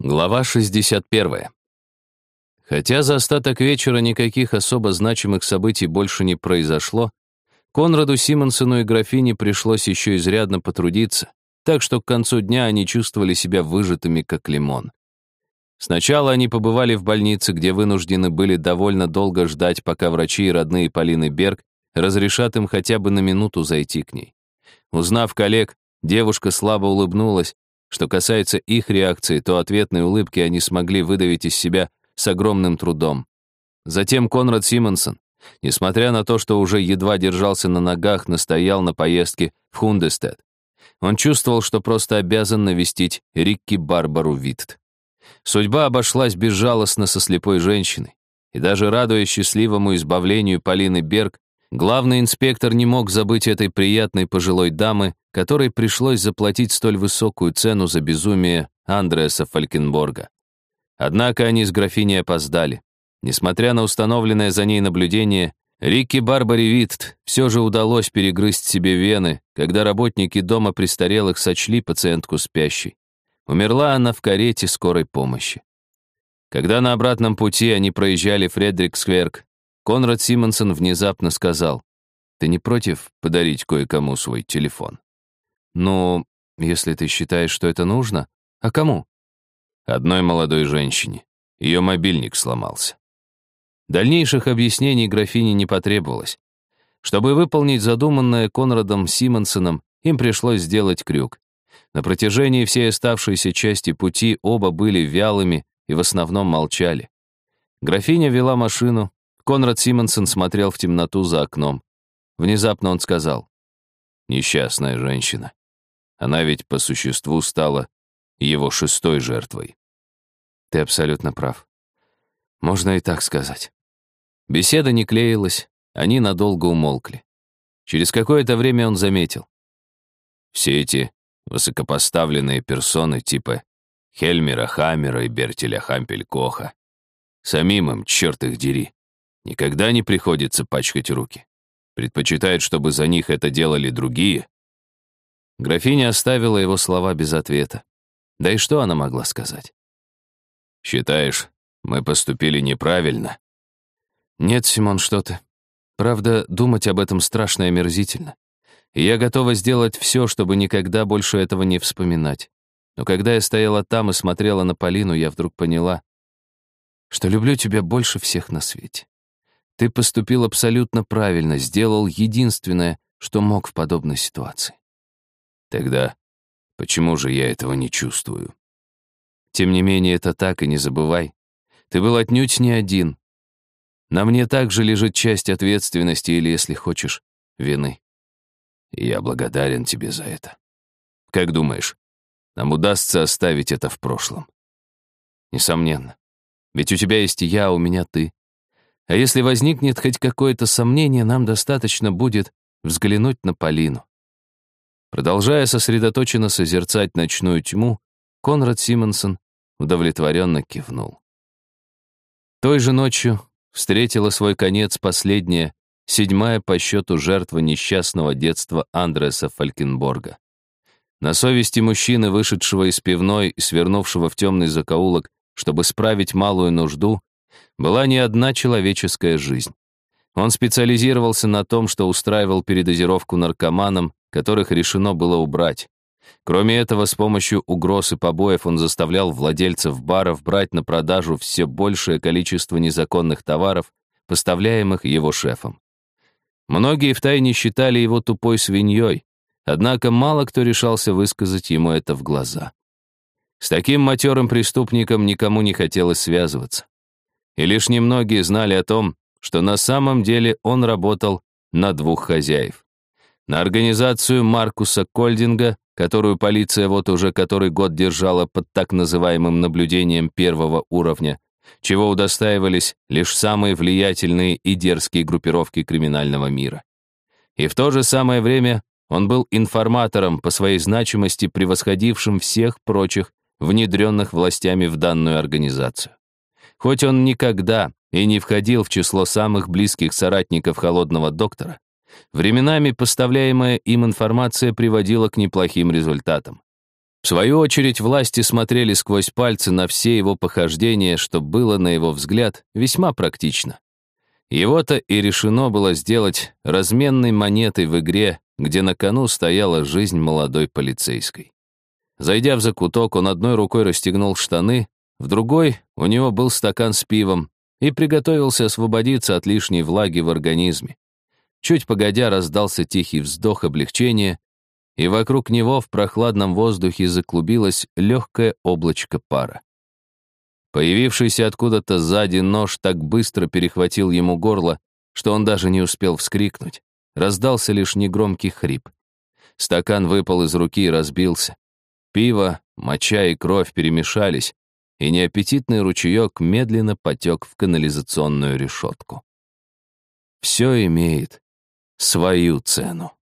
Глава 61. Хотя за остаток вечера никаких особо значимых событий больше не произошло, Конраду Симонсону и графине пришлось еще изрядно потрудиться, так что к концу дня они чувствовали себя выжатыми, как лимон. Сначала они побывали в больнице, где вынуждены были довольно долго ждать, пока врачи и родные Полины Берг разрешат им хотя бы на минуту зайти к ней. Узнав коллег, девушка слабо улыбнулась, что касается их реакции, то ответной улыбки они смогли выдавить из себя с огромным трудом. Затем Конрад Симонсон, несмотря на то, что уже едва держался на ногах, настоял на поездке в Хундестед. Он чувствовал, что просто обязан навестить Рикки Барбару Витт. Судьба обошлась безжалостно со слепой женщиной, и даже радуясь счастливому избавлению Полины Берг, главный инспектор не мог забыть этой приятной пожилой дамы, которой пришлось заплатить столь высокую цену за безумие Андреаса Фалькенборга. Однако они с графиней опоздали. Несмотря на установленное за ней наблюдение, Рикки Барбаре Витт все же удалось перегрызть себе вены, когда работники дома престарелых сочли пациентку спящей. Умерла она в карете скорой помощи. Когда на обратном пути они проезжали Фредерикскверк, Конрад Симонсон внезапно сказал, «Ты не против подарить кое-кому свой телефон?» «Ну, если ты считаешь, что это нужно. А кому?» «Одной молодой женщине. Ее мобильник сломался». Дальнейших объяснений графине не потребовалось. Чтобы выполнить задуманное Конрадом Симонсоном, им пришлось сделать крюк. На протяжении всей оставшейся части пути оба были вялыми и в основном молчали. Графиня вела машину, Конрад Симонсон смотрел в темноту за окном. Внезапно он сказал, «Несчастная женщина. Она ведь по существу стала его шестой жертвой. Ты абсолютно прав. Можно и так сказать. Беседа не клеилась, они надолго умолкли. Через какое-то время он заметил. Все эти высокопоставленные персоны типа Хельмера Хаммера и Бертеля Хампель-Коха. Самим им, черт их дери, никогда не приходится пачкать руки. Предпочитают, чтобы за них это делали другие, Графиня оставила его слова без ответа. Да и что она могла сказать? «Считаешь, мы поступили неправильно?» «Нет, Симон, что ты. Правда, думать об этом страшно и омерзительно. И я готова сделать все, чтобы никогда больше этого не вспоминать. Но когда я стояла там и смотрела на Полину, я вдруг поняла, что люблю тебя больше всех на свете. Ты поступил абсолютно правильно, сделал единственное, что мог в подобной ситуации. Тогда почему же я этого не чувствую? Тем не менее, это так, и не забывай. Ты был отнюдь не один. На мне также лежит часть ответственности или, если хочешь, вины. И я благодарен тебе за это. Как думаешь, нам удастся оставить это в прошлом? Несомненно. Ведь у тебя есть я, а у меня ты. А если возникнет хоть какое-то сомнение, нам достаточно будет взглянуть на Полину. Продолжая сосредоточенно созерцать ночную тьму, Конрад Симонсон удовлетворенно кивнул. Той же ночью встретила свой конец последняя, седьмая по счету жертва несчастного детства Андреса Фалькенборга. На совести мужчины, вышедшего из пивной и свернувшего в темный закоулок, чтобы справить малую нужду, была не одна человеческая жизнь. Он специализировался на том, что устраивал передозировку наркоманам которых решено было убрать. Кроме этого, с помощью угроз и побоев он заставлял владельцев баров брать на продажу все большее количество незаконных товаров, поставляемых его шефом. Многие втайне считали его тупой свиньей, однако мало кто решался высказать ему это в глаза. С таким матерым преступником никому не хотелось связываться. И лишь немногие знали о том, что на самом деле он работал на двух хозяев. На организацию Маркуса Кольдинга, которую полиция вот уже который год держала под так называемым наблюдением первого уровня, чего удостаивались лишь самые влиятельные и дерзкие группировки криминального мира. И в то же самое время он был информатором по своей значимости, превосходившим всех прочих, внедренных властями в данную организацию. Хоть он никогда и не входил в число самых близких соратников холодного доктора, Временами поставляемая им информация приводила к неплохим результатам. В свою очередь, власти смотрели сквозь пальцы на все его похождения, что было, на его взгляд, весьма практично. Его-то и решено было сделать разменной монетой в игре, где на кону стояла жизнь молодой полицейской. Зайдя в закуток, он одной рукой расстегнул штаны, в другой у него был стакан с пивом и приготовился освободиться от лишней влаги в организме. Чуть погодя раздался тихий вздох облегчения, и вокруг него в прохладном воздухе заклубилось легкое облачко пара. Появившийся откуда-то сзади нож так быстро перехватил ему горло, что он даже не успел вскрикнуть. Раздался лишь негромкий хрип. Стакан выпал из руки и разбился. Пиво, моча и кровь перемешались, и неаппетитный ручеек медленно потек в канализационную решетку. Все имеет свою цену.